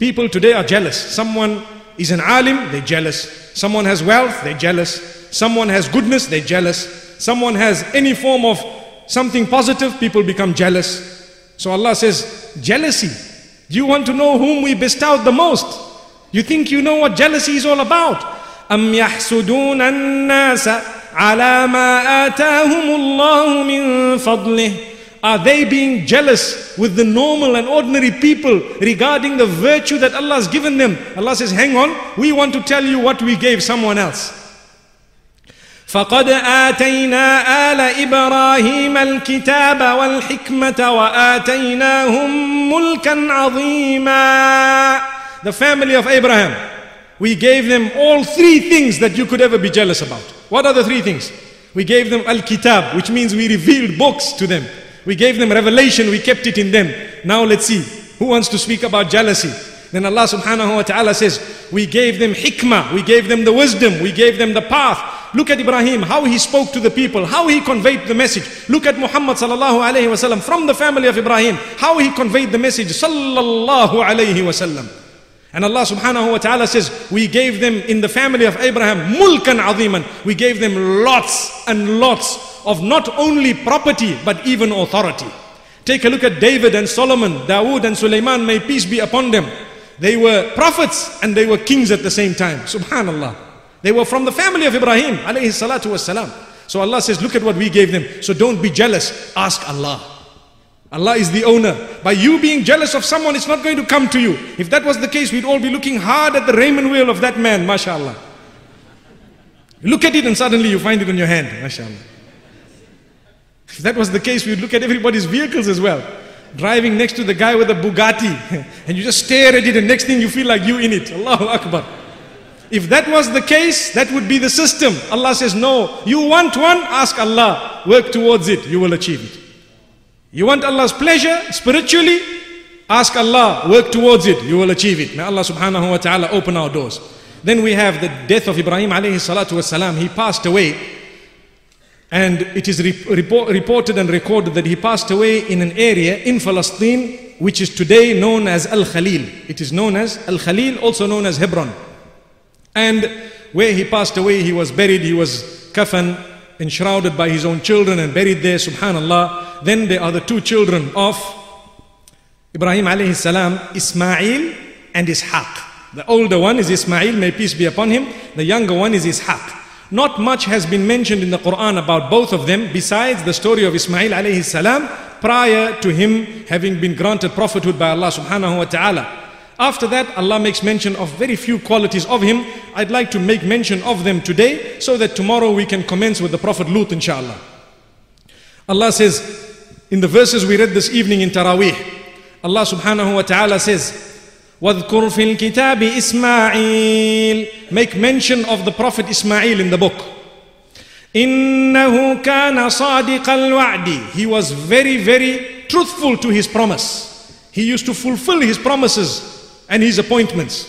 People today are jealous. Someone is an alim, they're jealous. Someone has wealth, they're jealous. Someone has goodness, they're jealous. Someone has any form of something positive, people become jealous. So Allah says, jealousy. Do you want to know whom we bestowed the most? You think you know what jealousy is all about? أم يحسدون الناس على ما آتاهم الله من فضله are they being jealous with the normal and ordinary people regarding the virtue that Allah has given them? Allah says, hang on, we want to tell you what we gave someone else. فقد آتينا آل إبراهيم الكتاب والحكمة وآتيناهم ملكا عظيما The family of Abraham, we gave them all three things that you could ever be jealous about. What are the three things? We gave them Al-Kitab, which means we revealed books to them. We gave them revelation, we kept it in them. Now let's see, who wants to speak about jealousy? Then Allah subhanahu wa ta'ala says, we gave them hikmah, we gave them the wisdom, we gave them the path. Look at Ibrahim, how he spoke to the people, how he conveyed the message. Look at Muhammad sallallahu alayhi wasallam from the family of Ibrahim, how he conveyed the message sallallahu alayhi wasallam. And Allah subhanahu wa ta'ala says, we gave them in the family of Abraham mulkan aziman. We gave them lots and lots of not only property but even authority. Take a look at David and Solomon, Dawood and Sulaiman, may peace be upon them. They were prophets and they were kings at the same time. Subhanallah. They were from the family of Ibrahim, alayhi salatu wasalam. So Allah says, look at what we gave them. So don't be jealous. Ask Allah. Allah is the owner. By you being jealous of someone, it's not going to come to you. If that was the case, we'd all be looking hard at the Raymond Weil of that man, mashallah. Look at it and suddenly you find it on your hand, mashallah. If that was the case, we'd look at everybody's vehicles as well. Driving next to the guy with a Bugatti, and you just stare at it, and next thing you feel like you in it. Allahu Akbar. If that was the case, that would be the system. Allah says, No, you want one, ask Allah, work towards it, you will achieve it. You want Allah's pleasure spiritually, ask Allah, work towards it, you will achieve it. May Allah subhanahu wa ta'ala open our doors. Then we have the death of Ibrahim alayhi salatu wasalam. He passed away and it is report, reported and recorded that he passed away in an area in Palestine, which is today known as Al Khalil. It is known as Al Khalil, also known as Hebron. And where he passed away, he was buried, he was kafan, enshrouded by his own children and buried there, subhanallah. Then there are the two children of Ibrahim alayhi salam, Ismail and Ishaq. The older one is Ismail, may peace be upon him. The younger one is Ishaq. Not much has been mentioned in the Quran about both of them besides the story of Ismail alayhi salam prior to him having been granted prophethood by Allah subhanahu wa ta'ala. After that, Allah makes mention of very few qualities of him. I'd like to make mention of them today so that tomorrow we can commence with the Prophet Lut, inshallah. Allah says in the verses we read this evening in Taraweeh, Allah subhanahu wa ta'ala says, واذكر في الكتاب إسماعيل make mention of the prophet Ismail in the book إنه كان صادق الوعد he was very very truthful to his promise he used to fulfill his promises and his appointments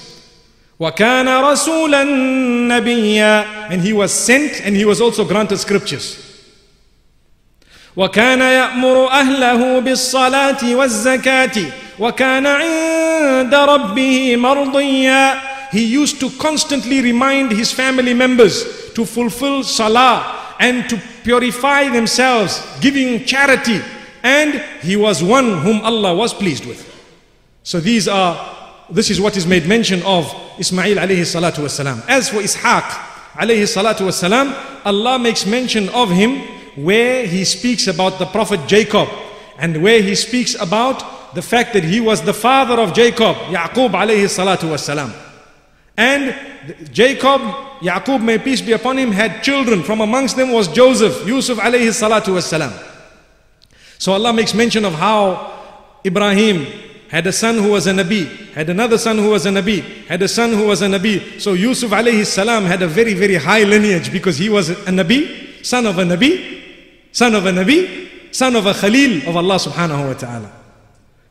وكان رسولا نبيا and he was sent and he was also granted scriptures وكان يأمر أهله بالصلاة والزكاة وَكَانَ عِندَ رَبِّهِ مَرْضِيًّا He used to constantly remind his family members to fulfill salah and to purify themselves, giving charity. And he was one whom Allah was pleased with. So these are, this is what is made mention of Ismail alayhi salatu wasalam. As for Ishaq alayhi salatu wasalam, Allah makes mention of him where he speaks about the Prophet Jacob and where he speaks about the fact that he was the father of Jacob, Yaqub alayhi salatu wasalam. And Jacob, Yaqub may peace be upon him, had children. From amongst them was Joseph, Yusuf alayhi salatu wasalam. So Allah makes mention of how Ibrahim had a son who was a Nabi, had another son who was a Nabi, had a son who was a Nabi. So Yusuf alayhi salam had a very, very high lineage because he was a Nabi, son of a Nabi, son of a Nabi, son of a Khalil of Allah subhanahu wa ta'ala.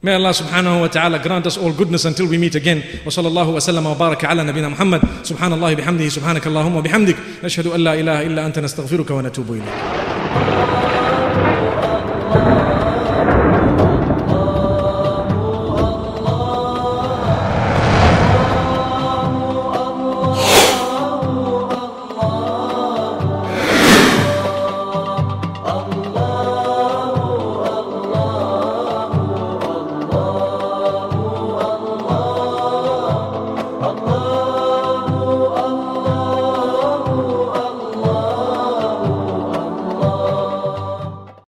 May Allah subhanahu wa ta'ala grant us all goodness until we meet again. Wa sallallahu wa sallam wa baraka ala nabina Muhammad. Subhanallah bihamdihi subhanakallahumma bihamdik. Nashhadu an la ilaha illa anta nastaghfiruka wa natubu ilayk.